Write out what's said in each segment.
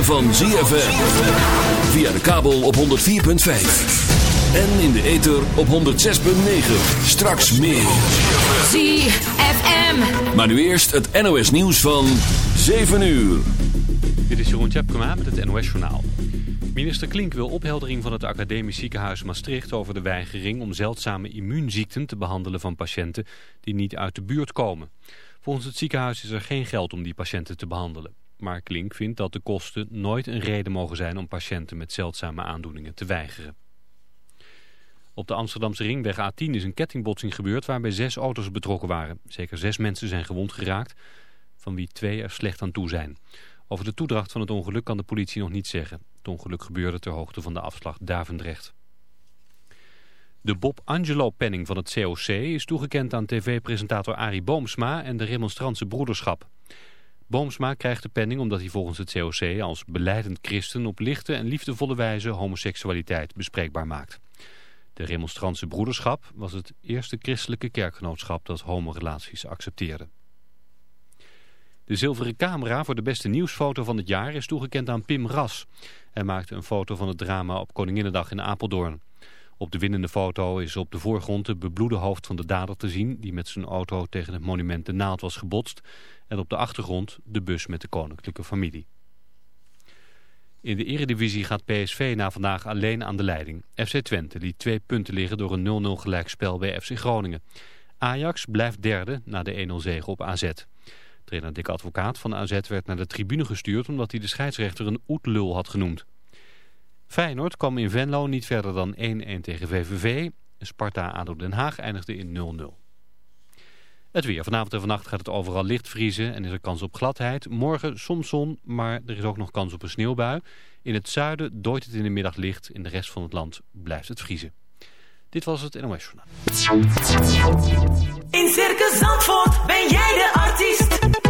ritme van ZFM. Via de kabel op 104.5. En in de ether op 106.9. Straks meer. ZFM. Maar nu eerst het NOS nieuws van 7 uur. Dit is Jeroen Tjepkema met het NOS Journaal. Minister Klink wil opheldering van het Academisch Ziekenhuis Maastricht over de weigering om zeldzame immuunziekten te behandelen van patiënten die niet uit de buurt komen. Volgens het ziekenhuis is er geen geld om die patiënten te behandelen. Maar Klink vindt dat de kosten nooit een reden mogen zijn om patiënten met zeldzame aandoeningen te weigeren. Op de Amsterdamse ringweg A10 is een kettingbotsing gebeurd waarbij zes auto's betrokken waren. Zeker zes mensen zijn gewond geraakt, van wie twee er slecht aan toe zijn. Over de toedracht van het ongeluk kan de politie nog niet zeggen. Het ongeluk gebeurde ter hoogte van de afslag Davendrecht. De Bob Angelo-penning van het COC is toegekend aan tv-presentator Arie Boomsma en de Remonstrantse Broederschap. Boomsma krijgt de penning omdat hij volgens het COC als beleidend christen op lichte en liefdevolle wijze homoseksualiteit bespreekbaar maakt. De Remonstrantse Broederschap was het eerste christelijke kerkgenootschap dat homorelaties accepteerde. De zilveren camera voor de beste nieuwsfoto van het jaar is toegekend aan Pim Ras. Hij maakte een foto van het drama op Koninginnedag in Apeldoorn. Op de winnende foto is op de voorgrond het bebloede hoofd van de dader te zien... die met zijn auto tegen het monument De Naald was gebotst. En op de achtergrond de bus met de koninklijke familie. In de eredivisie gaat PSV na vandaag alleen aan de leiding. FC Twente liet twee punten liggen door een 0-0 gelijkspel bij FC Groningen. Ajax blijft derde na de 1-0 zege op AZ. Trainer Dick Advocaat van AZ werd naar de tribune gestuurd... omdat hij de scheidsrechter een oetlul had genoemd. Feyenoord kwam in Venlo niet verder dan 1-1 tegen VVV. Sparta ADO Den Haag eindigde in 0-0. Het weer. Vanavond en vannacht gaat het overal licht vriezen en is er kans op gladheid. Morgen soms zon, maar er is ook nog kans op een sneeuwbui. In het zuiden dooit het in de middag licht. In de rest van het land blijft het vriezen. Dit was het NOS Journaal. In Circus Zandvoort ben jij de artiest.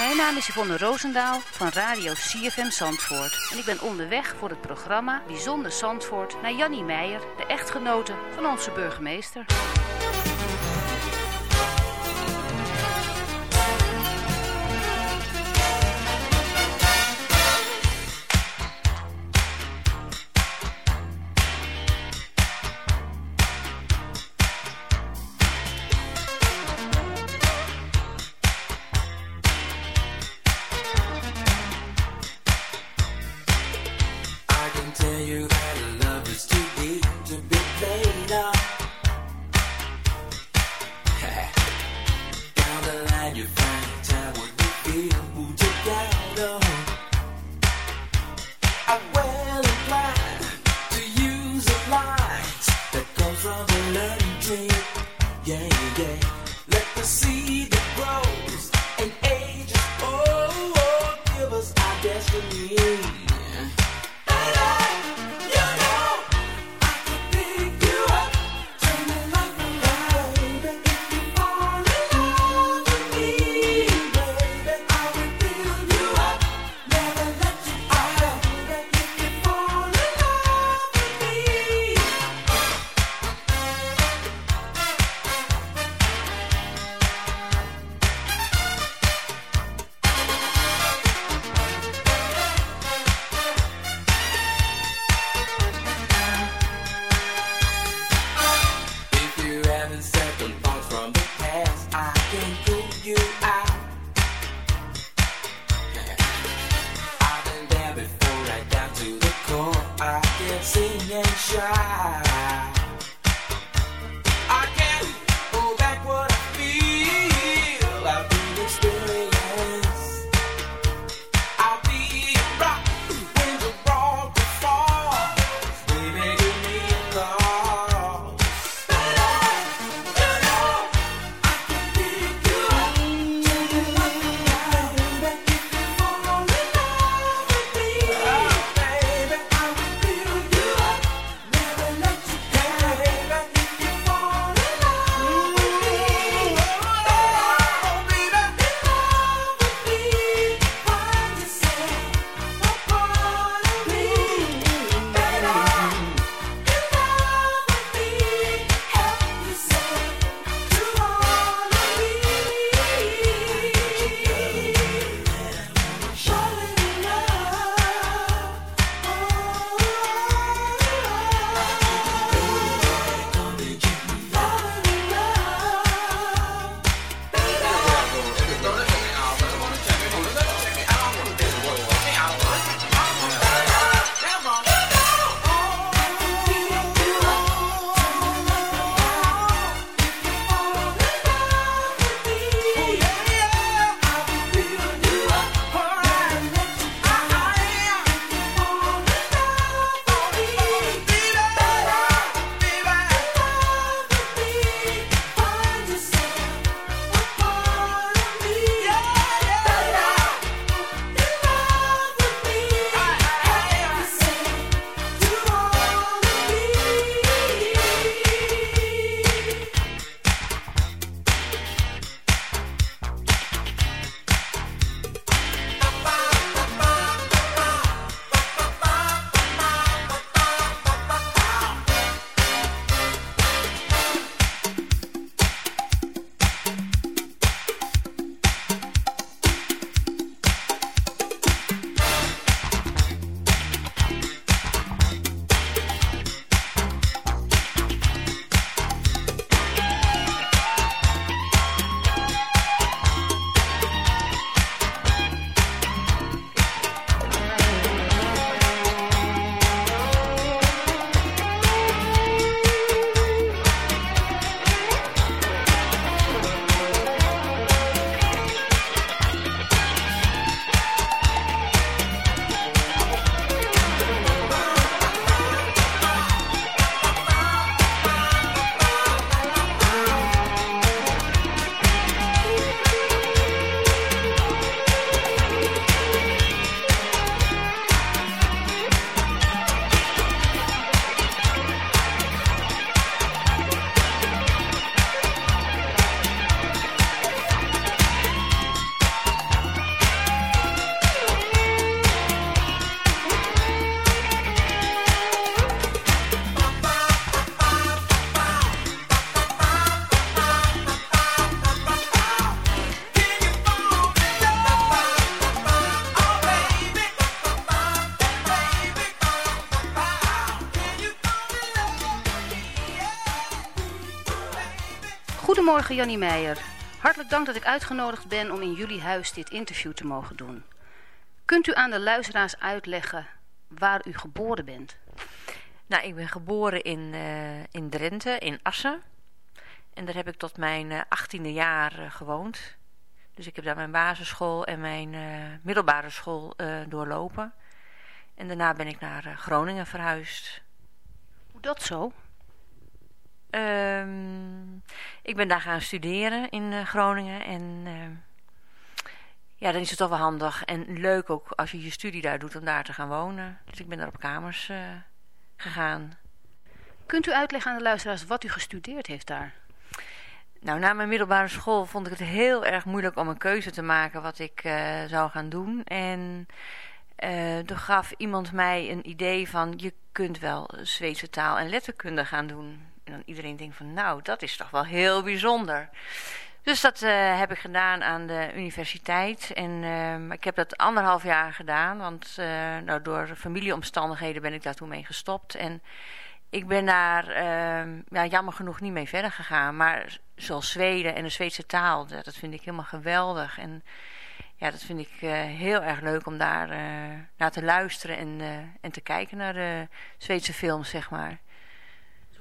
Mijn naam is Yvonne Roosendaal van Radio CFM Zandvoort. En ik ben onderweg voor het programma Bijzonder Zandvoort naar Jannie Meijer, de echtgenote van onze burgemeester. and second. Goedemorgen Jannie Meijer. Hartelijk dank dat ik uitgenodigd ben om in jullie huis dit interview te mogen doen. Kunt u aan de luisteraars uitleggen waar u geboren bent? Nou, ik ben geboren in, eh, in Drenthe, in Assen. En daar heb ik tot mijn eh, achttiende jaar eh, gewoond. Dus ik heb daar mijn basisschool en mijn middelbare school doorlopen. En daarna ben ik naar Groningen verhuisd. Hoe dat zo? Ehm, ik ben daar gaan studeren in eh, Groningen. En ehm, ja, dan is het toch wel handig en leuk ook als je je studie daar doet om daar te gaan wonen. Dus ik ben daar op kamers eh, gegaan. Kunt u uitleggen aan de luisteraars wat u gestudeerd heeft daar? Nou, na mijn middelbare school vond ik het heel erg moeilijk om een keuze te maken wat ik eh, zou gaan doen. En toen gaf iemand mij een idee van je kunt wel Zweedse taal en letterkunde gaan doen. En dan iedereen denkt van nou, dat is toch wel heel bijzonder. Dus dat eh, heb ik gedaan aan de universiteit. En eh, ik heb dat anderhalf jaar gedaan. Want eh, nou, door familieomstandigheden ben ik daar toen mee gestopt. En ik ben daar eh, ja, jammer genoeg niet mee verder gegaan. Maar zoals Zweden en de Zweedse taal, dat vind ik helemaal geweldig. En ja, dat vind ik eh, heel erg leuk om daar naar te luisteren en, en te kijken naar de Zweedse films, zeg maar.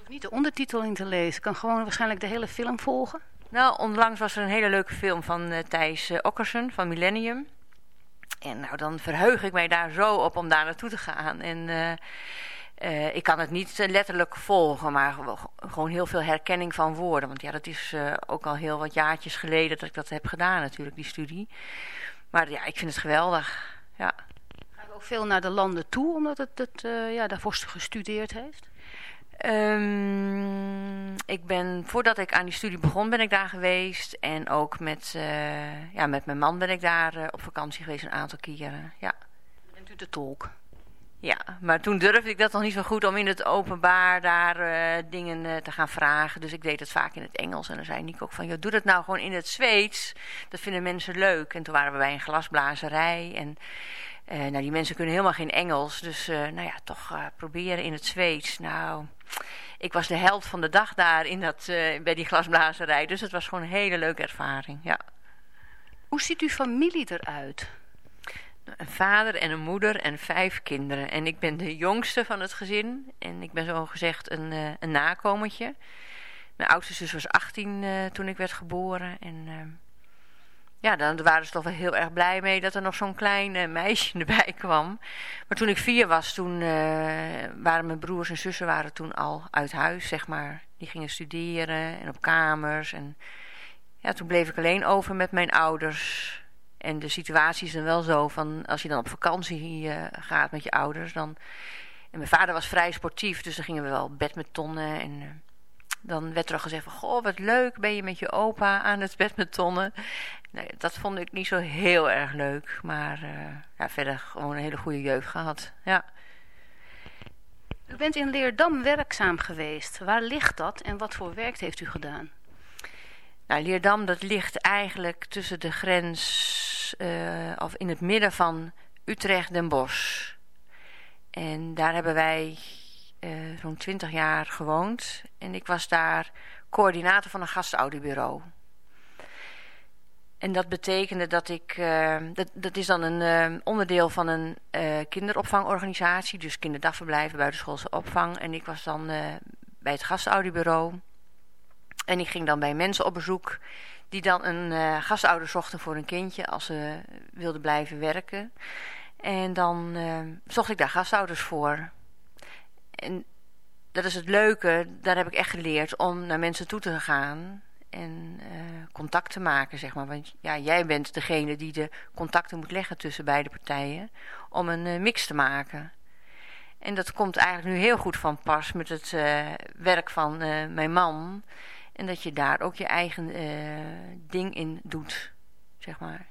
Niet de ondertitel in te lezen. Je kan gewoon waarschijnlijk de hele film volgen. Nou, onlangs was er een hele leuke film van eh, Thijs eh, Okkersen van Millennium. En nou, dan verheug ik mij daar zo op om daar naartoe te gaan. En eh, ik kan het niet letterlijk volgen, maar gewo- gewoon heel veel herkenning van woorden. Want ja, dat is ook al heel wat jaartjes geleden dat ik dat heb gedaan natuurlijk, die studie. Maar ja, ik vind het geweldig. Ja. Ga je ook veel naar de landen toe, omdat het, het ja, daarvoor gestudeerd heeft? Ehm, ik ben, voordat ik aan die studie begon, ben ik daar geweest. En ook met, eh, ja, met mijn man ben ik daar eh, op vakantie geweest een aantal keren. Ja. Bent u de tolk? ja, maar toen durfde ik dat nog niet zo goed om in het openbaar daar eh, dingen te gaan vragen. Dus ik deed het vaak in het Engels. En dan zei Nico ook van, joh, doe dat nou gewoon in het Zweeds. Dat vinden mensen leuk. En toen waren we bij een glasblazerij. En eh, nou, die mensen kunnen helemaal geen Engels. Dus eh, nou ja, toch eh, proberen in het Zweeds. Nou, ik was de held van de dag daar in dat, bij die glasblazerij. Dus het was gewoon een hele leuke ervaring, ja. Hoe ziet uw familie eruit? Een vader en een moeder en vijf kinderen. En ik ben de jongste van het gezin. En ik ben zo gezegd een, een nakomertje. Mijn oudste zus was 18 eh, toen ik werd geboren. En ja, dan waren ze toch wel heel erg blij mee dat er nog zo'n klein eh, meisje erbij kwam. Maar toen ik vier was, toen eh, waren mijn broers en zussen waren toen al uit huis, zeg maar. Die gingen studeren en op kamers. En ja, toen bleef ik alleen over met mijn ouders. En de situatie is dan wel zo van als je dan op vakantie eh, gaat met je ouders, dan. En mijn vader was vrij sportief, dus dan gingen we wel badmintonnen. En dan werd er al gezegd van, goh, wat leuk, ben je met je opa aan het badmintonnen. Nee, dat vond ik niet zo heel erg leuk, maar eh, ja, verder gewoon een hele goede jeugd gehad. Ja. U bent in Leerdam werkzaam geweest. Waar ligt dat en wat voor werk heeft u gedaan? Nou, Leerdam, dat ligt eigenlijk tussen de grens, eh, of in het midden van Utrecht en Bosch. En daar hebben wij eh, zo'n twintig jaar gewoond. En ik was daar coördinator van een gastouderbureau. En dat betekende dat ik, eh, dat, dat is dan een eh, onderdeel van een kinderopvangorganisatie, dus kinderdagverblijven, buitenschoolse opvang. En ik was dan bij het gastouderbureau. En ik ging dan bij mensen op bezoek die dan een gastouder zochten voor een kindje als ze wilden blijven werken. En dan zocht ik daar gastouders voor. En dat is het leuke, daar heb ik echt geleerd om naar mensen toe te gaan en eh, contact te maken, zeg maar. Want ja, jij bent degene die de contacten moet leggen tussen beide partijen om een eh, mix te maken. En dat komt eigenlijk nu heel goed van pas met het eh, werk van mijn man. En dat je daar ook je eigen ding in doet, zeg maar.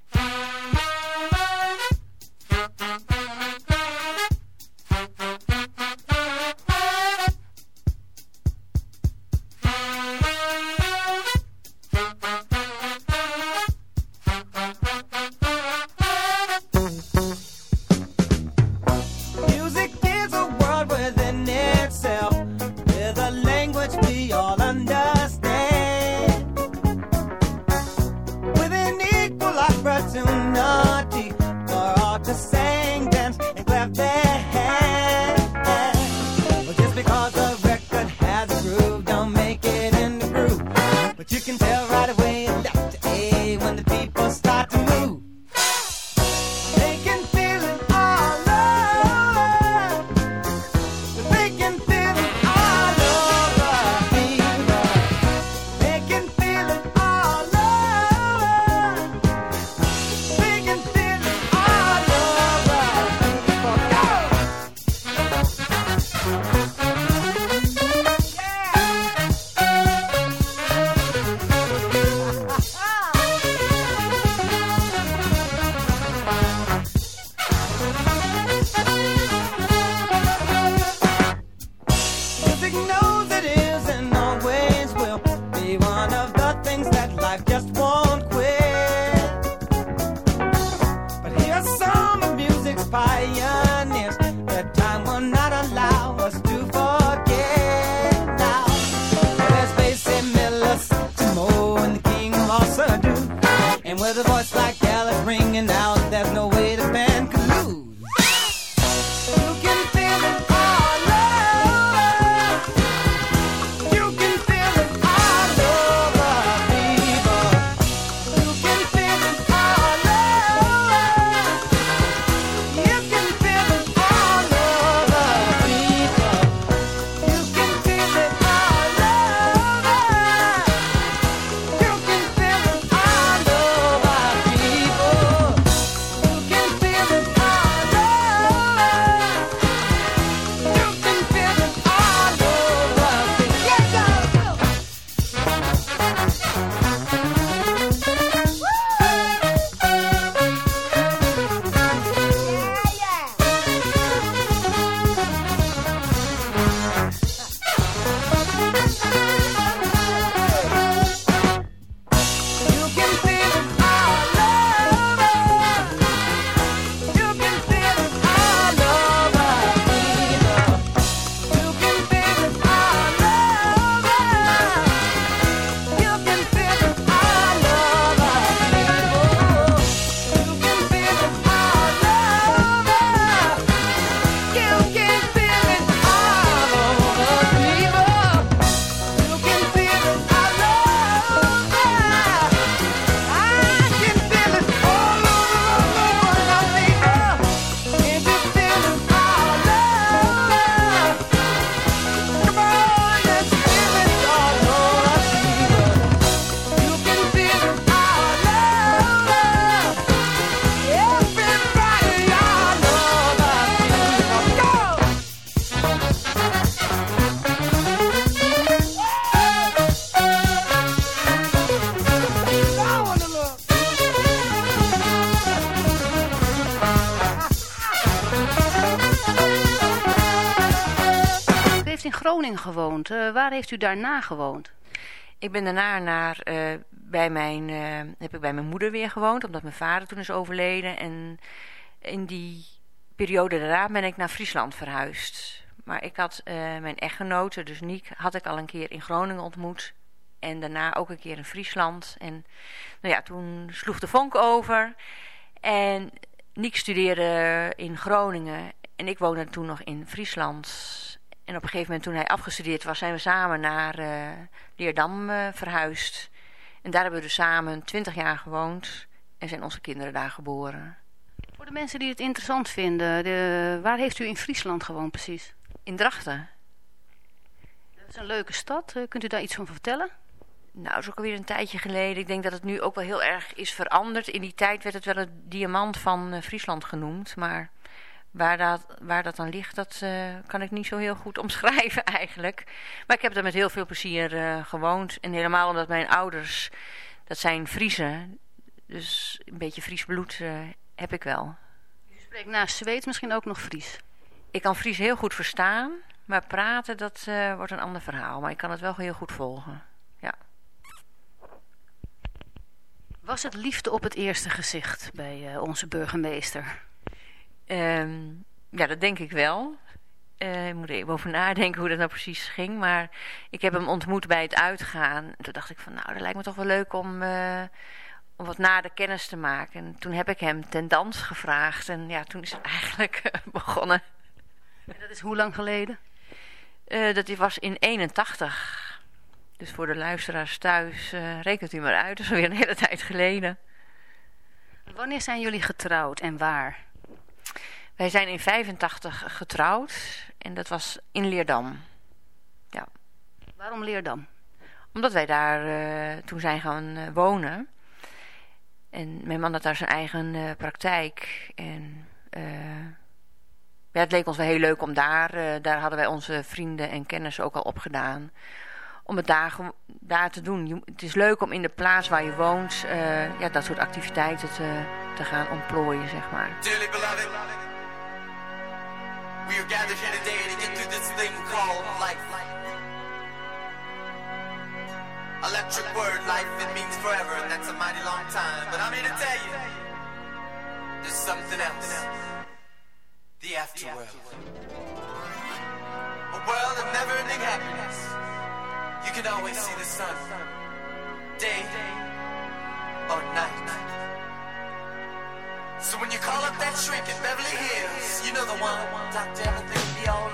Eh, waar heeft u daarna gewoond? Ik ben daarna naar, eh, bij mijn, eh, heb ik bij mijn moeder weer gewoond, omdat mijn vader toen is overleden. En in die periode daarna ben ik naar Friesland verhuisd. Maar ik had eh, mijn echtgenote, dus Niek, had ik al een keer in Groningen ontmoet. En daarna ook een keer in Friesland. En nou ja, toen sloeg de vonk over. En Niek studeerde in Groningen. En ik woonde toen nog in Friesland. En op een gegeven moment toen hij afgestudeerd was, zijn we samen naar eh Leerdam eh, verhuisd. En daar hebben we dus samen 20 jaar gewoond. En zijn onze kinderen daar geboren. Voor de mensen die het interessant vinden, de, waar heeft u in Friesland gewoond precies? In Drachten. Dat is een leuke stad. Eh, kunt u daar iets van vertellen? Nou, dat is ook alweer een tijdje geleden. Ik denk dat het nu ook wel heel erg is veranderd. In die tijd werd het wel het diamant van Friesland genoemd. Maar waar dat, waar dat dan ligt, dat eh, kan ik niet zo heel goed omschrijven eigenlijk. Maar ik heb daar met heel veel plezier eh, gewoond. En helemaal omdat mijn ouders, dat zijn Friesen. Dus een beetje Fries bloed eh, heb ik wel. U spreekt naast Zweeds misschien ook nog Fries. Ik kan Fries heel goed verstaan. Maar praten, dat wordt een ander verhaal. Maar ik kan het wel heel goed volgen. Ja. Was het liefde op het eerste gezicht bij onze burgemeester? Ehm, ja, dat denk ik wel. Eh, ik moet er even over nadenken hoe dat nou precies ging. Maar ik heb hem ontmoet bij het uitgaan. En toen dacht ik van, nou, dat lijkt me toch wel leuk om, eh, om wat nader kennis te maken. En toen heb ik hem ten dans gevraagd. En ja, toen is het eigenlijk eh, begonnen. En dat is hoe lang geleden? Dat was in 81. Dus voor de luisteraars thuis, rekent u maar uit. Dat is alweer een hele tijd geleden. Wanneer zijn jullie getrouwd en waar? Wij zijn in 85 getrouwd. En dat was in Leerdam. Ja. Waarom Leerdam? Omdat wij daar eh, toen zijn gaan eh, wonen. En mijn man had daar zijn eigen eh, praktijk. En ja, het leek ons wel heel leuk om daar... daar hadden wij onze vrienden en kennissen ook al opgedaan. Om het daar, daar te doen. Het is leuk om in de plaats waar je woont... ja, dat soort activiteiten te, te gaan ontplooien, zeg maar. We are gathered here today to get through this thing called life. Electric word, life, it means forever, and that's a mighty long time. But I'm here to tell you, there's something else. The afterworld. A world of never-ending happiness. You can always see the sun, day or night. So when you call up that shrink in Beverly Hills, the one. Doctor, everything will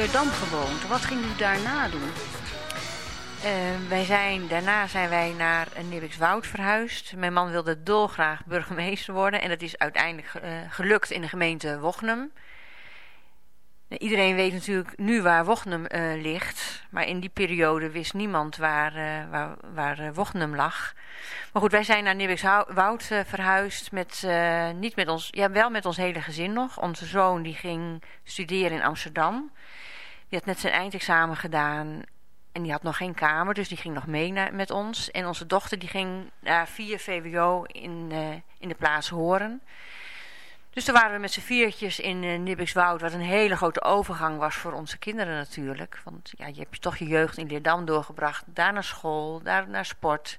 Leerdam gewoond. Wat ging u daarna doen? Eh, wij zijn, daarna zijn wij naar uh, Nibbikswoud verhuisd. Mijn man wilde dolgraag burgemeester worden. En dat is uiteindelijk eh, gelukt in de gemeente Wochnum. Iedereen weet natuurlijk nu waar Wochnum eh, ligt. Maar in die periode wist niemand waar, eh, waar, waar eh, lag. Maar goed, wij zijn naar Nibbikswoud eh, verhuisd. Met, eh, niet met ons, ja, wel met ons hele gezin nog. Onze zoon die ging studeren in Amsterdam. Die had net zijn eindexamen gedaan. En die had nog geen kamer, dus die ging nog mee naar, met ons. En onze dochter die ging naar 4 VWO in, eh, in de plaats Horen. Dus toen waren we met z'n viertjes in uh, Nibbikswoud, wat een hele grote overgang was voor onze kinderen natuurlijk. Want ja, je hebt toch je jeugd in Leerdam doorgebracht, daar naar school, daar naar sport.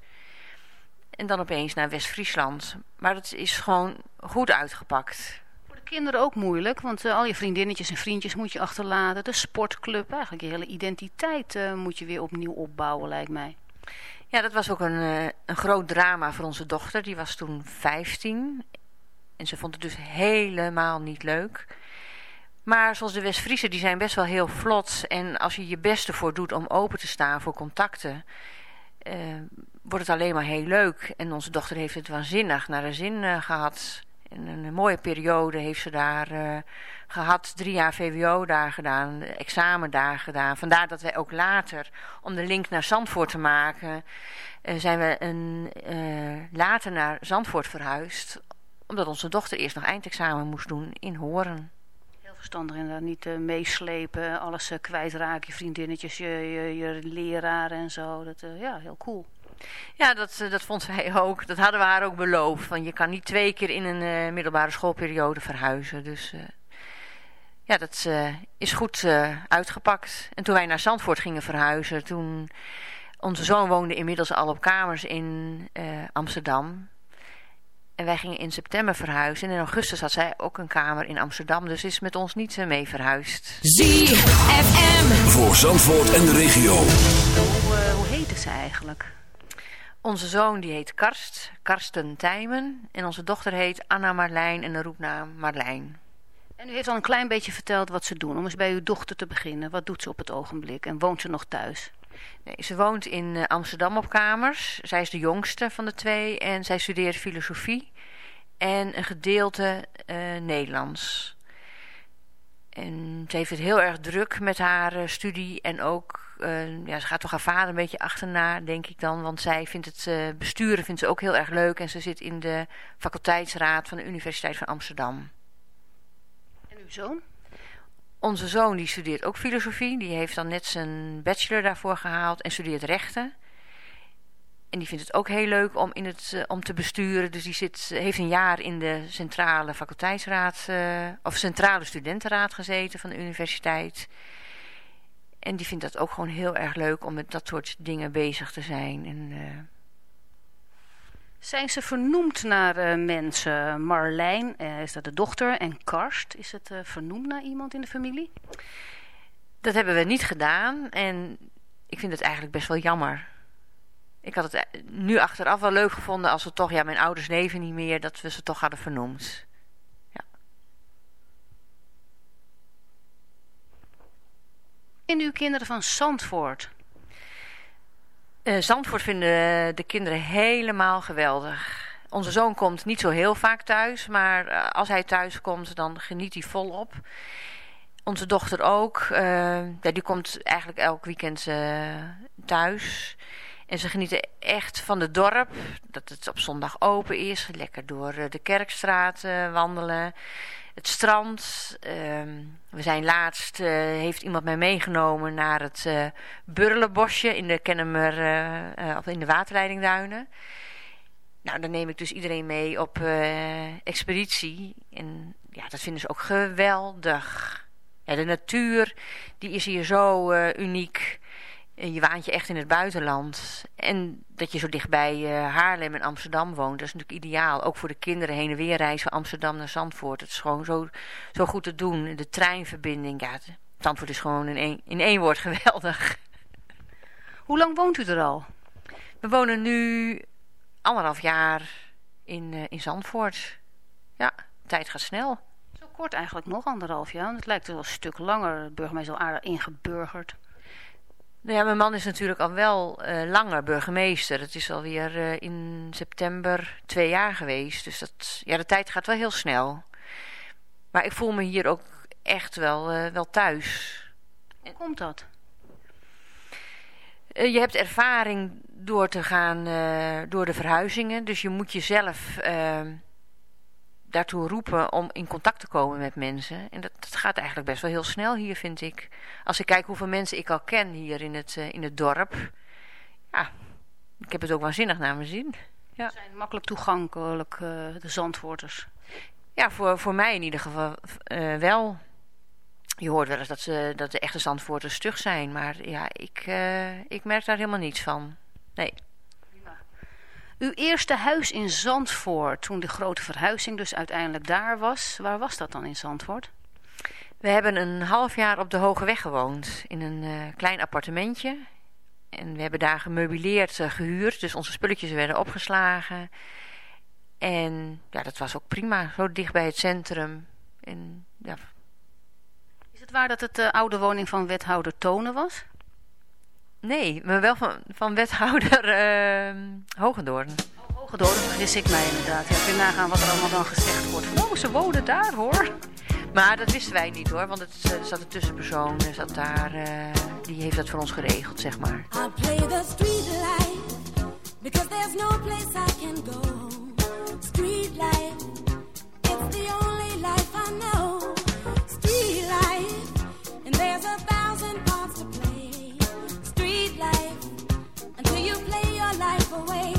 En dan opeens naar West-Friesland. Maar het is gewoon goed uitgepakt. Kinderen ook moeilijk, want eh, al je vriendinnetjes en vriendjes moet je achterlaten. De sportclub, eigenlijk je hele identiteit eh, moet je weer opnieuw opbouwen, lijkt mij. Ja, dat was ook een, eh, een groot drama voor onze dochter. Die was toen 15. En ze vond het dus helemaal niet leuk. Maar zoals de West-Friesen, die zijn best wel heel vlot. En als je je best ervoor doet om open te staan voor contacten... wordt het alleen maar heel leuk. En onze dochter heeft het waanzinnig naar de zin eh, gehad. In een mooie periode heeft ze daar eh, gehad. Drie jaar VWO daar gedaan, examen daar gedaan. Vandaar dat wij ook later, om de link naar Zandvoort te maken... eh, zijn we een, eh, later naar Zandvoort verhuisd omdat onze dochter eerst nog eindexamen moest doen in Horen. Heel verstandig inderdaad, niet meeslepen, alles kwijtraken, je vriendinnetjes, je, je, je leraar en zo. Dat, ja, heel cool. Ja, dat, dat vond zij ook. Dat hadden we haar ook beloofd. Want je kan niet twee keer in een uh, middelbare schoolperiode verhuizen. Dus uh, ja, dat uh, is goed uitgepakt. En toen wij naar Zandvoort gingen verhuizen, toen... Onze zoon woonde inmiddels al op kamers in Amsterdam. En wij gingen in september verhuizen. En in augustus had zij ook een kamer in Amsterdam. Dus is met ons niet eh, mee verhuisd. ZFM. Voor Zandvoort en de regio. Hoe, eh, hoe heette ze eigenlijk? Onze zoon die heet Karst, Karsten Tijmen. En onze dochter heet Anna Marlijn en de roepnaam Marlijn. En u heeft al een klein beetje verteld wat ze doen. Om eens bij uw dochter te beginnen. Wat doet ze op het ogenblik? En woont ze nog thuis? Nee, ze woont in eh, Amsterdam op kamers. Zij is de jongste van de twee en zij studeert filosofie en een gedeelte eh, Nederlands. En ze heeft het heel erg druk met haar eh, studie en ook, eh, ja, ze gaat toch haar vader een beetje achterna, denk ik dan. Want zij vindt het eh, besturen vindt ze ook heel erg leuk en ze zit in de faculteitsraad van de Universiteit van Amsterdam. En uw zoon? Onze zoon die studeert ook filosofie. Die heeft dan net zijn bachelor daarvoor gehaald en studeert rechten. En die vindt het ook heel leuk om, in het, eh, om te besturen. Dus die zit, heeft een jaar in de centrale faculteitsraad eh, of centrale studentenraad gezeten van de universiteit. En die vindt dat ook gewoon heel erg leuk om met dat soort dingen bezig te zijn. En, eh, Zijn ze vernoemd naar eh, mensen? Marlijn, eh, is dat de dochter? En Karst, is het eh, vernoemd naar iemand in de familie? dat hebben we niet gedaan. En ik vind het eigenlijk best wel jammer. Ik had het eh, nu achteraf wel leuk gevonden als we toch, ja, mijn ouders leven niet meer, dat we ze toch hadden vernoemd. En uw kinderen van Zandvoort? Eh, Zandvoort vinden de kinderen helemaal geweldig. Onze zoon komt niet zo heel vaak thuis, maar eh, als hij thuis komt, dan geniet hij volop. Onze dochter ook. ja, die komt eigenlijk elk weekend thuis. En ze genieten echt van het dorp. Dat het op zondag open is. Lekker door eh, de Kerkstraat eh, wandelen. Het strand. Ehm, we zijn laatst, eh, heeft iemand mij meegenomen naar het eh Burlerbosje in de Kennemer, of in de waterleidingduinen. Nou, dan neem ik dus iedereen mee op expeditie. En ja, dat vinden ze ook geweldig. De natuur, die is hier zo uniek. Je waant je echt in het buitenland. En dat je zo dichtbij eh, Haarlem en Amsterdam woont, dat is natuurlijk ideaal. Ook voor de kinderen heen en weer reizen van Amsterdam naar Zandvoort. Het is gewoon zo, zo goed te doen. De treinverbinding, ja, Zandvoort is gewoon in één, in één woord geweldig. Hoe lang woont u er al? We wonen nu anderhalf jaar in, eh, in Zandvoort. Ja, de tijd gaat snel. Zo kort eigenlijk nog, anderhalf jaar. Het lijkt wel een stuk langer. De burgemeester al aardig ingeburgerd. Nou ja, mijn man is natuurlijk al wel eh, langer burgemeester. Het is alweer eh in september twee jaar geweest. Dus dat, ja, de tijd gaat wel heel snel. Maar ik voel me hier ook echt wel, eh, wel thuis. Hoe komt dat? Je hebt ervaring door te gaan door de verhuizingen. Dus je moet jezelf daartoe roepen om in contact te komen met mensen. En dat, dat gaat eigenlijk best wel heel snel hier, vind ik. Als ik kijk hoeveel mensen ik al ken hier in het, eh, in het dorp. Ja, ik heb het ook waanzinnig naar mijn zin. Ja. Ze zijn makkelijk toegankelijk, eh, de Zandvoorters. Ja, voor, voor mij in ieder geval eh, wel. Je hoort wel eens dat, ze, dat de echte Zandvoorters stug zijn. Maar ja, ik, ik merk daar helemaal niets van. Nee. Uw eerste huis in Zandvoort, toen de grote verhuizing dus uiteindelijk daar was. Waar was dat dan in Zandvoort? We hebben een half jaar op de Hoge Weg gewoond. In een eh, klein appartementje. En we hebben daar gemeubileerd eh, gehuurd. Dus onze spulletjes werden opgeslagen. En ja, dat was ook prima. Zo dicht bij het centrum. En ja, Is het waar dat het de oude woning van wethouder Tonen was? Nee, maar wel van, van wethouder eh Hogendoorn. Hogedoor, dat vergis ik mij inderdaad. Ja, kun je nagaan wat er allemaal dan gezegd wordt. Van, oh, ze wonen daar hoor. Maar dat wisten wij niet hoor. Want het, eh, er zat een tussenpersoon. Er zat daar, eh, die heeft dat voor ons geregeld, zeg maar. I play the street life because there's no place I can go. Street life, it's the only life I know. Away.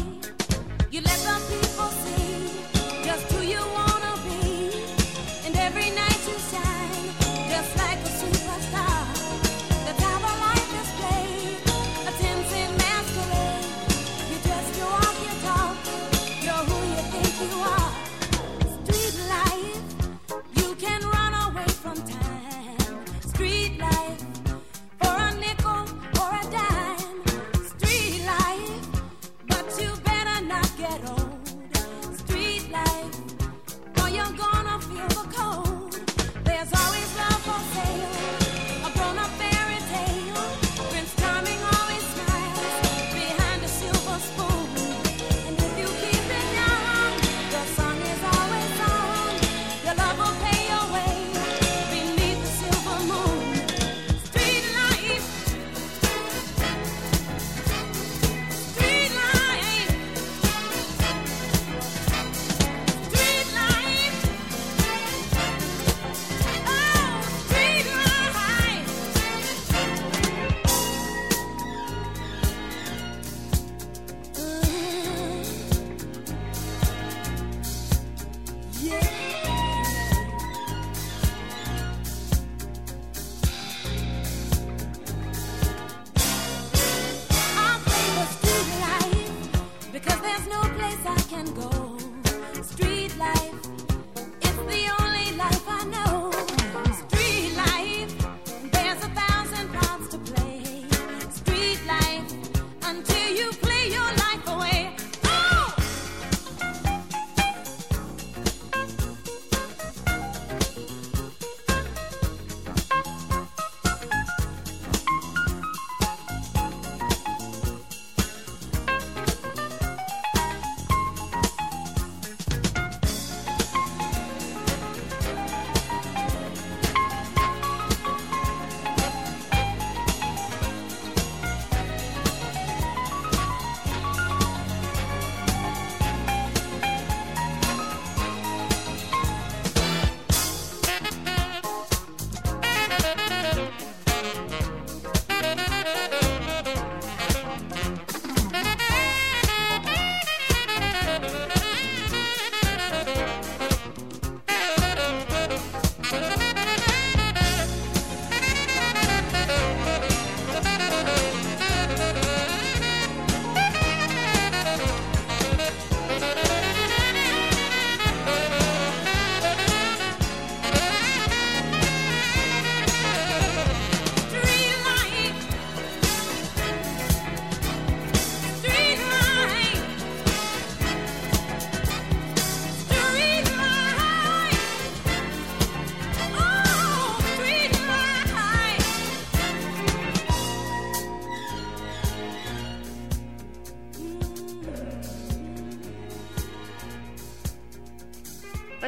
You let the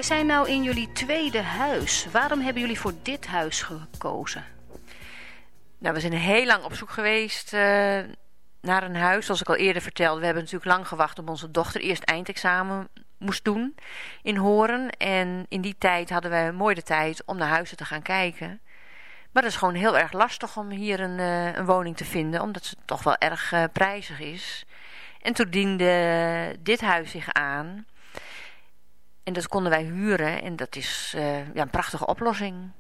zijn nou in jullie tweede huis. Waarom hebben jullie voor dit huis gekozen? Nou, we zijn heel lang op zoek geweest eh, naar een huis. Zoals ik al eerder vertelde, we hebben natuurlijk lang gewacht op onze dochter eerst eindexamen moest doen in Horen. En in die tijd hadden we mooi de tijd om naar huizen te gaan kijken. Maar het is gewoon heel erg lastig om hier een, eh, een woning te vinden, omdat het toch wel erg eh, prijzig is. En toen diende dit huis zich aan. En dat konden wij huren en dat is eh, ja, een prachtige oplossing.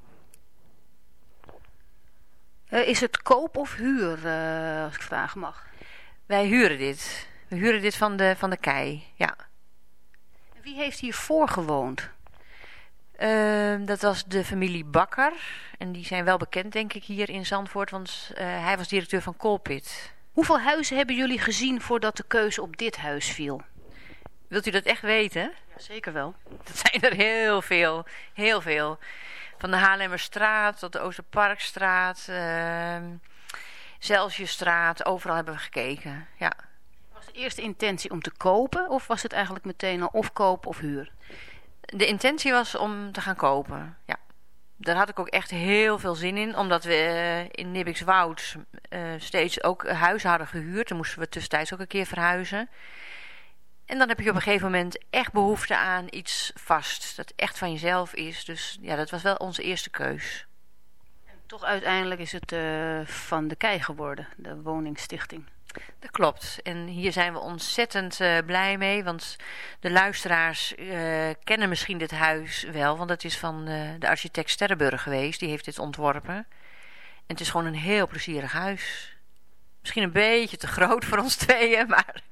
Eh, is het koop of huur, eh, als ik vragen mag? Wij huren dit. We huren dit van de, van de kei, ja. En Wie heeft hiervoor gewoond? Ehm, dat was de familie Bakker. En die zijn wel bekend, denk ik, hier in Zandvoort. Want hij was directeur van Colpit. Hoeveel huizen hebben jullie gezien voordat de keuze op dit huis viel? Wilt u dat echt weten? Ja, zeker wel. Dat zijn er heel veel. Heel veel. Van de Haarlemmerstraat tot de Oosterparkstraat. Zelsjestraat. Overal hebben we gekeken. Ja. Was de eerste intentie om te kopen of was het eigenlijk meteen al of koop of huur? De intentie was om te gaan kopen. Ja. Daar had ik ook echt heel veel zin in. Omdat we eh, in Nibbikswoud eh steeds ook huizen hadden gehuurd. Dan moesten we tussentijds ook een keer verhuizen. En dan heb je op een gegeven moment echt behoefte aan iets vast. Dat echt van jezelf is. Dus ja, dat was wel onze eerste keus. Toch uiteindelijk is het eh, van de Kei geworden, de woningstichting. Dat klopt. En hier zijn we ontzettend eh, blij mee. Want de luisteraars eh, kennen misschien dit huis wel. Want het is van de architect Sterrenburg geweest. Die heeft dit ontworpen. En het is gewoon een heel plezierig huis. Misschien een beetje te groot voor ons tweeën. Maar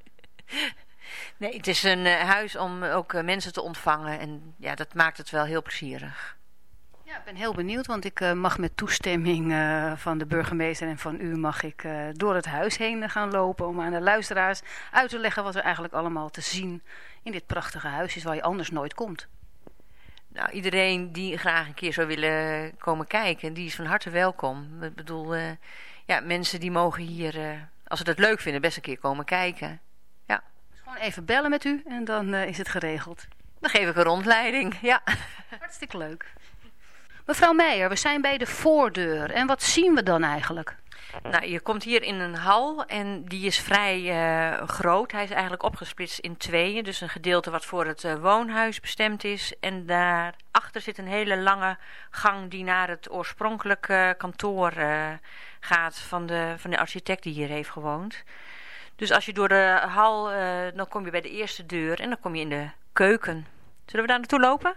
nee, het is een eh, huis om ook eh, mensen te ontvangen. En ja, dat maakt het wel heel plezierig. Ja, ik ben heel benieuwd, want ik eh, mag met toestemming van de burgemeester en van u mag ik door het huis heen gaan lopen om aan de luisteraars uit te leggen wat er eigenlijk allemaal te zien in dit prachtige huis is waar je anders nooit komt. Nou, iedereen die graag een keer zou willen komen kijken, die is van harte welkom. Ik bedoel, ja, mensen die mogen hier, als ze dat leuk vinden, best een keer komen kijken. Gewoon even bellen met u en dan eh, is het geregeld. dan geef ik een rondleiding. Ja. Hartstikke leuk. Mevrouw Meijer, we zijn bij de voordeur en wat zien we dan eigenlijk? Nou, je komt hier in een hal en die is vrij eh, groot. Hij is eigenlijk opgesplitst in tweeën. Dus een gedeelte wat voor het eh, woonhuis bestemd is. En daarachter zit een hele lange gang die naar het oorspronkelijke kantoor gaat van de, van de architect die hier heeft gewoond. Dus als je door de hal, eh, dan kom je bij de eerste deur en dan kom je in de keuken. Zullen we daar naartoe lopen?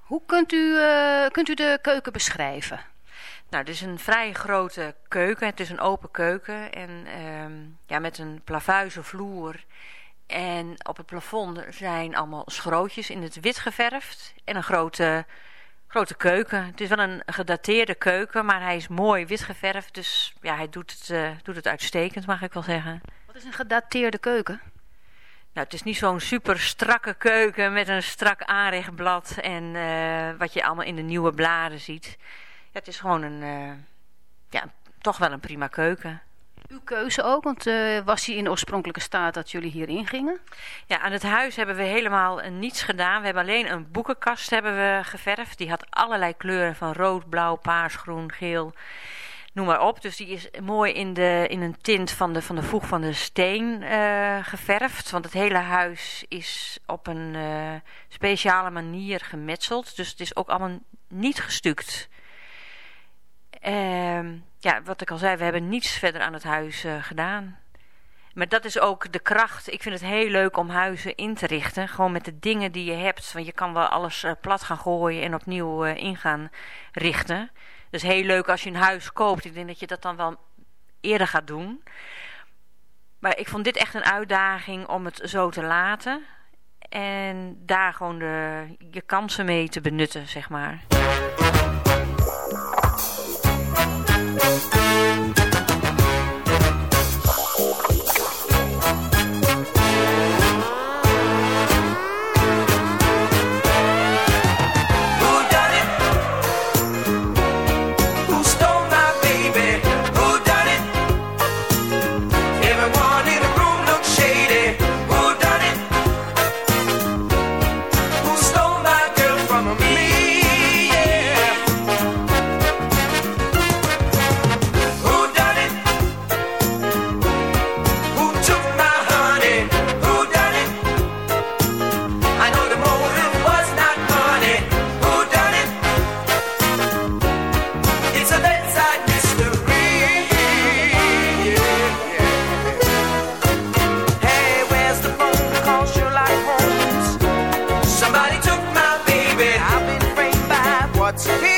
Hoe kunt u, eh, kunt u de keuken beschrijven? Nou, het is een vrij grote keuken. Het is een open keuken en ehm, ja, met een plavuizen vloer. En op het plafond zijn allemaal schrootjes in het wit geverfd. En een grote, grote keuken. Het is wel een gedateerde keuken, maar hij is mooi wit geverfd. Dus ja, hij doet het, eh, doet het uitstekend, mag ik wel zeggen. Wat is een gedateerde keuken? Nou, het is niet zo'n super strakke keuken met een strak aanrechtblad en eh, wat je allemaal in de nieuwe bladen ziet. Ja, het is gewoon een, eh, ja, toch wel een prima keuken. Uw keuze ook, want eh, was hij in de oorspronkelijke staat dat jullie hier ingingen? Ja, aan het huis hebben we helemaal eh, niets gedaan. We hebben alleen een boekenkast hebben we geverfd. Die had allerlei kleuren van rood, blauw, paars, groen, geel. Noem maar op. Dus die is mooi in, de, in een tint van de, van de voeg van de steen eh, geverfd. Want het hele huis is op een speciale manier gemetseld. Dus het is ook allemaal niet gestuukt. Ehm, ja, wat ik al zei, we hebben niets verder aan het huis eh, gedaan. Maar dat is ook de kracht. Ik vind het heel leuk om huizen in te richten. Gewoon met de dingen die je hebt. Want je kan wel alles eh, plat gaan gooien en opnieuw eh, in gaan richten. Dus heel leuk als je een huis koopt. Ik denk dat je dat dan wel eerder gaat doen. Maar ik vond dit echt een uitdaging om het zo te laten. En daar gewoon de, je kansen mee te benutten, zeg maar. what's here.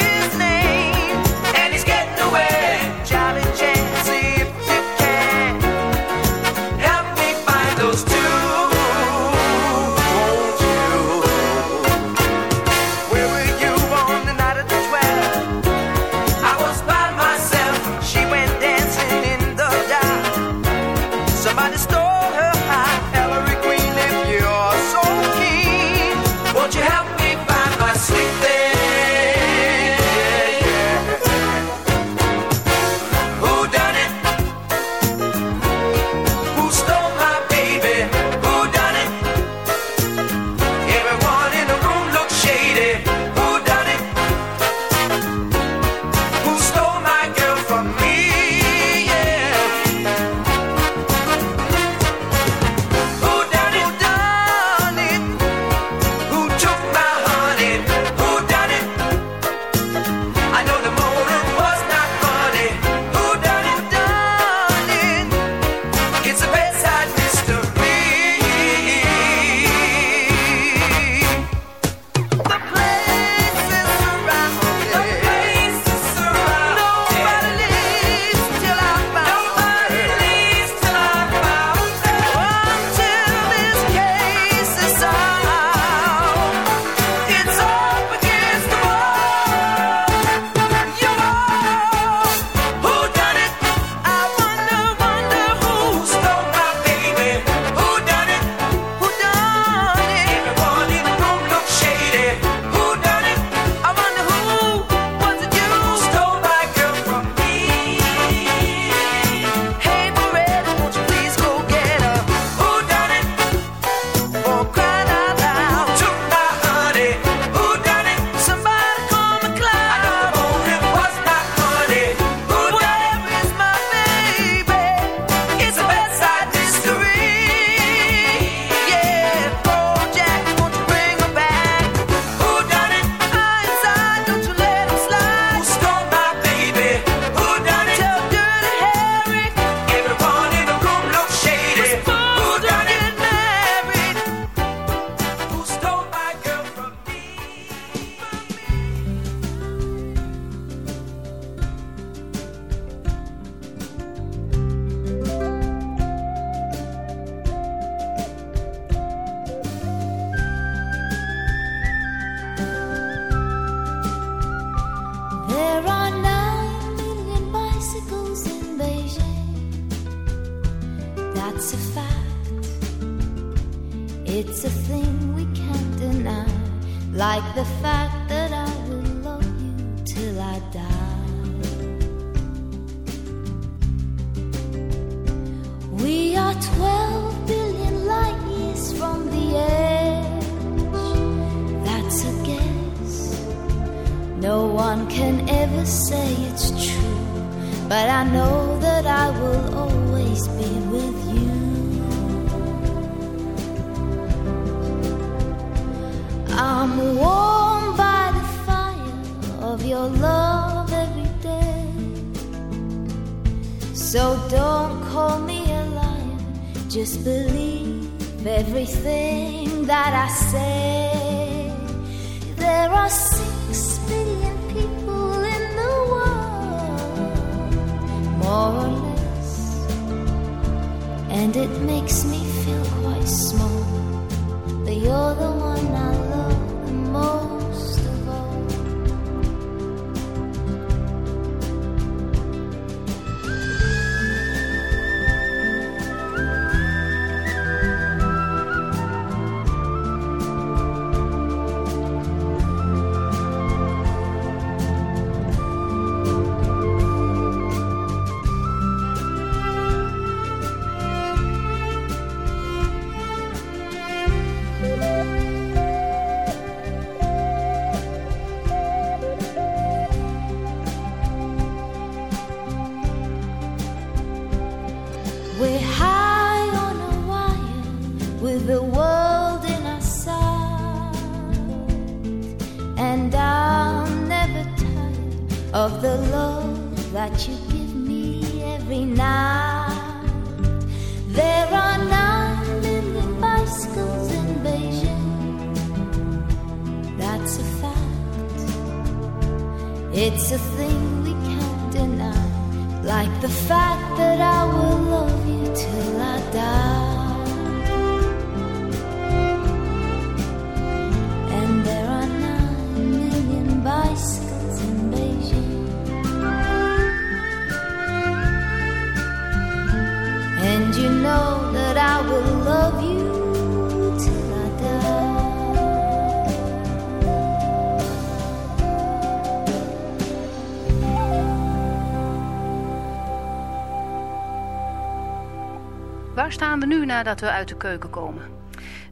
Waar staan we nu nadat we uit de keuken komen?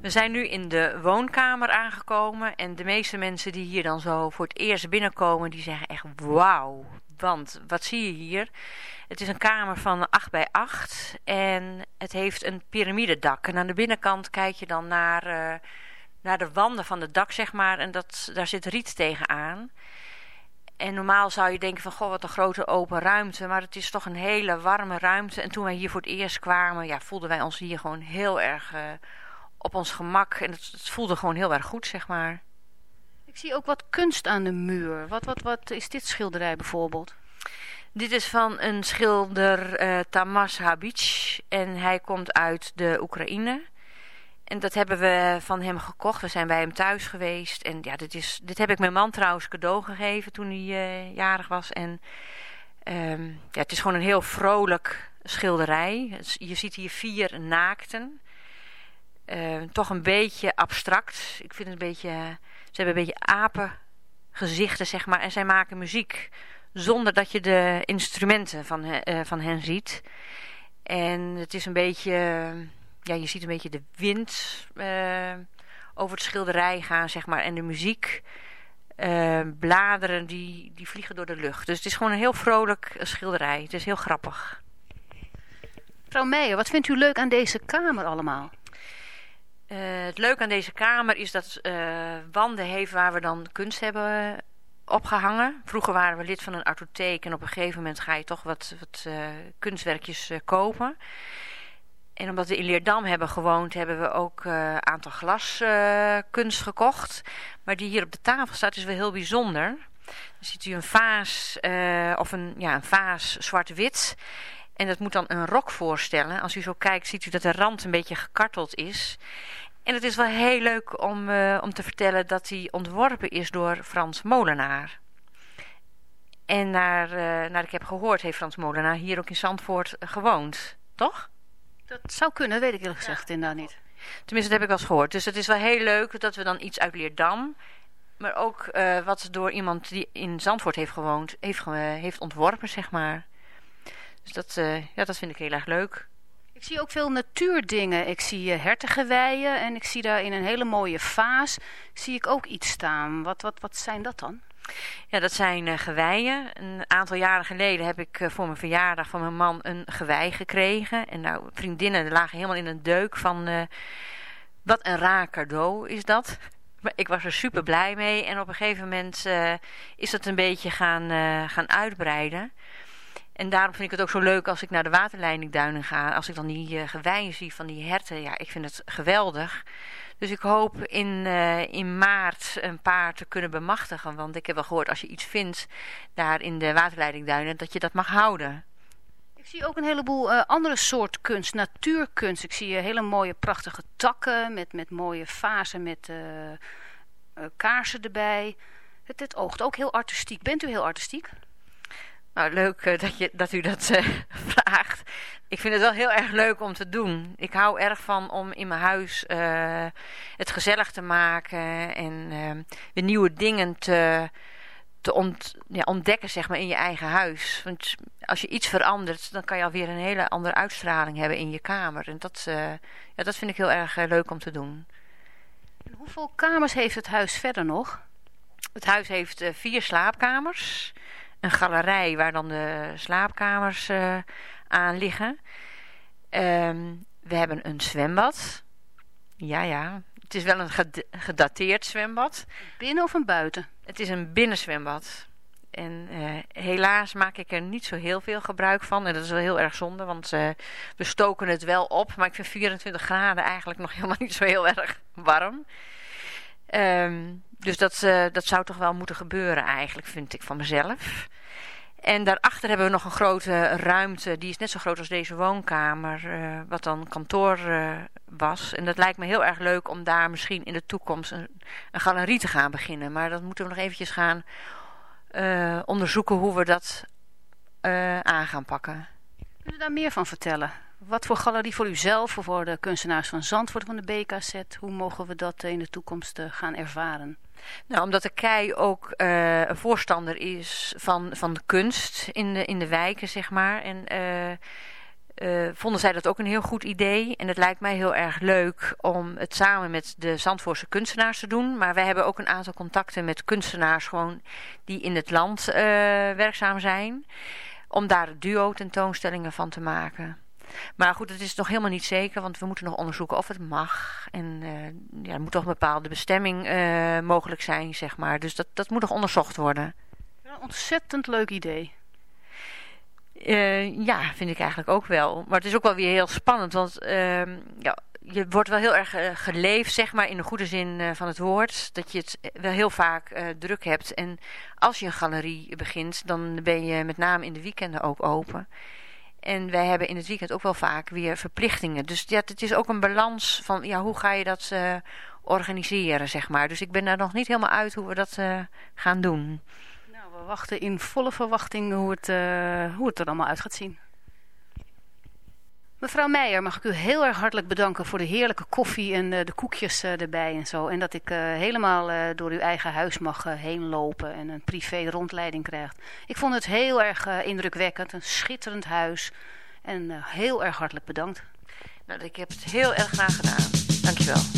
We zijn nu in de woonkamer aangekomen. En de meeste mensen die hier dan zo voor het eerst binnenkomen, die zeggen echt wauw. Want wat zie je hier? Het is een kamer van 8 bij 8 en het heeft een piramidedak. En aan de binnenkant kijk je dan naar, eh, naar de wanden van het dak, zeg maar. En dat, daar zit riet tegenaan. En normaal zou je denken van, goh, wat een grote open ruimte. Maar het is toch een hele warme ruimte. En toen wij hier voor het eerst kwamen, ja, voelden wij ons hier gewoon heel erg eh, op ons gemak. En het, het voelde gewoon heel erg goed, zeg maar. Ik zie ook wat kunst aan de muur. Wat, wat, wat is dit schilderij bijvoorbeeld? Dit is van een schilder eh Tamas Habic. En hij komt uit de Oekraïne. En dat hebben we van hem gekocht. We zijn bij hem thuis geweest. En ja, dit, is, dit heb ik mijn man trouwens cadeau gegeven toen hij eh, jarig was. En ehm, ja, het is gewoon een heel vrolijk schilderij. Je ziet hier vier naakten. Eh, toch een beetje abstract. Ik vind het een beetje... Ze hebben een beetje apengezichten, zeg maar. En zij maken muziek zonder dat je de instrumenten van, eh, van hen ziet. En het is een beetje... Ja, je ziet een beetje de wind eh, over het schilderij gaan, zeg maar. En de muziek. eh, bladeren die, die vliegen door de lucht. Dus het is gewoon een heel vrolijk schilderij. Het is heel grappig. Mevrouw Meijer, wat vindt u leuk aan deze kamer allemaal? Eh, het leuke aan deze kamer is dat het wanden heeft waar we dan kunst hebben eh, opgehangen. Vroeger waren we lid van een artotheek en op een gegeven moment ga je toch wat, wat kunstwerkjes kopen. En omdat we in Leerdam hebben gewoond, hebben we ook een aantal glaskunst gekocht. Maar die hier op de tafel staat is wel heel bijzonder. Dan ziet u een vaas, eh, of een, ja, een vaas zwart-wit. En dat moet dan een rok voorstellen. Als u zo kijkt, ziet u dat de rand een beetje gekarteld is. En het is wel heel leuk om, eh, om te vertellen dat die ontworpen is door Frans Molenaar. En naar, eh, naar ik heb gehoord, heeft Frans Molenaar hier ook in Zandvoort eh, gewoond. Toch? Dat zou kunnen, weet ik eerlijk gezegd inderdaad niet. Tenminste, dat heb ik wel eens gehoord. Dus het is wel heel leuk dat we dan iets uit Leerdam... maar ook eh, wat door iemand die in Zandvoort heeft gewoond... heeft, heeft ontworpen, zeg maar. Dus dat, eh, ja, dat vind ik heel erg leuk. Ik zie ook veel natuurdingen. Ik zie uh, hertengeweien en ik zie daar in een hele mooie vaas zie ik ook iets staan. Wat, wat, wat zijn dat dan? Ja, dat zijn eh, geweien. Een aantal jaren geleden heb ik eh, voor mijn verjaardag van mijn man een gewei gekregen. En nou, vriendinnen lagen helemaal in een deuk van... eh, wat een raar cadeau is dat. Maar ik was er super blij mee. En op een gegeven moment is dat een beetje gaan, gaan uitbreiden. En daarom vind ik het ook zo leuk als ik naar de waterleidingduinen ga. Als ik dan die geweien zie van die herten. Ja, ik vind het geweldig. Dus ik hoop in, eh, in maart een paar te kunnen bemachtigen. Want ik heb wel gehoord als je iets vindt daar in de waterleidingduinen. Dat je dat mag houden. Ik zie ook een heleboel eh, andere soort kunst, natuurkunst. Ik zie eh, hele mooie prachtige takken met, met mooie vazen met kaarsen erbij. Het, het oogt ook heel artistiek. Bent u heel artistiek? Nou, leuk dat, je, dat u dat vraagt. Ik vind het wel heel erg leuk om te doen. Ik hou erg van om in mijn huis eh, het gezellig te maken en eh, weer nieuwe dingen te, te ont, ja, ontdekken zeg maar, in je eigen huis. Want als je iets verandert, dan kan je alweer een hele andere uitstraling hebben in je kamer. En dat, eh, ja, dat vind ik heel erg leuk om te doen. En hoeveel kamers heeft het huis verder nog? Het huis heeft vier slaapkamers. Een galerij waar dan de slaapkamers eh, aan liggen. Ehm, we hebben een zwembad. Ja, ja. Het is wel een ged- gedateerd zwembad. Binnen of een buiten? Het is een binnenzwembad. En eh, helaas maak ik er niet zo heel veel gebruik van. En dat is wel heel erg zonde, want eh, we stoken het wel op. Maar ik vind 24 graden eigenlijk nog helemaal niet zo heel erg warm. Ehm, dus dat, eh, dat zou toch wel moeten gebeuren eigenlijk, vind ik van mezelf. En daarachter hebben we nog een grote ruimte. Die is net zo groot als deze woonkamer. eh, wat dan kantoor eh, was. En dat lijkt me heel erg leuk om daar misschien in de toekomst een, een galerie te gaan beginnen. Maar dat moeten we nog eventjes gaan onderzoeken hoe we dat aan gaan pakken. Kunt u daar meer van vertellen? Wat voor galerie voor uzelf of voor de kunstenaars van Zandvoort van de BKZ? Hoe mogen we dat in de toekomst gaan ervaren? Nou, omdat de KEI ook eh, een voorstander is van, van de kunst in de, in de wijken, zeg maar. En eh, eh, vonden zij dat ook een heel goed idee. En het lijkt mij heel erg leuk om het samen met de Zandvoortse kunstenaars te doen. Maar wij hebben ook een aantal contacten met kunstenaars gewoon die in het land werkzaam zijn. Om daar duo tentoonstellingen van te maken. Maar goed, het is nog helemaal niet zeker, want we moeten nog onderzoeken of het mag. En eh, ja, er moet toch een bepaalde bestemming eh, mogelijk zijn, zeg maar. Dus dat, dat moet nog onderzocht worden. Een ontzettend leuk idee. Eh, ja, vind ik eigenlijk ook wel. Maar het is ook wel weer heel spannend, want ehm, ja, je wordt wel heel erg geleefd, zeg maar, in de goede zin van het woord. Dat je het wel heel vaak druk hebt. En als je een galerie begint, dan ben je met name in de weekenden ook open. En wij hebben in het weekend ook wel vaak weer verplichtingen. Dus ja, het is ook een balans van, ja, hoe ga je dat eh, organiseren, zeg maar. Dus ik ben daar nog niet helemaal uit hoe we dat eh, gaan doen. Nou, we wachten in volle verwachting hoe het, eh, hoe het er allemaal uit gaat zien. Mevrouw Meijer, mag ik u heel erg hartelijk bedanken voor de heerlijke koffie en eh, de koekjes eh, erbij en zo. En dat ik eh, helemaal door uw eigen huis mag heen lopen en een privé rondleiding krijg. Ik vond het heel erg indrukwekkend, een schitterend huis. En heel erg hartelijk bedankt. Nou, ik heb het heel erg graag gedaan. Dankjewel.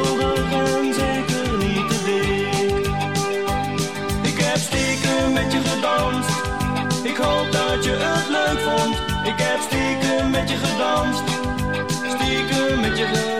gedanst. Stiekem met je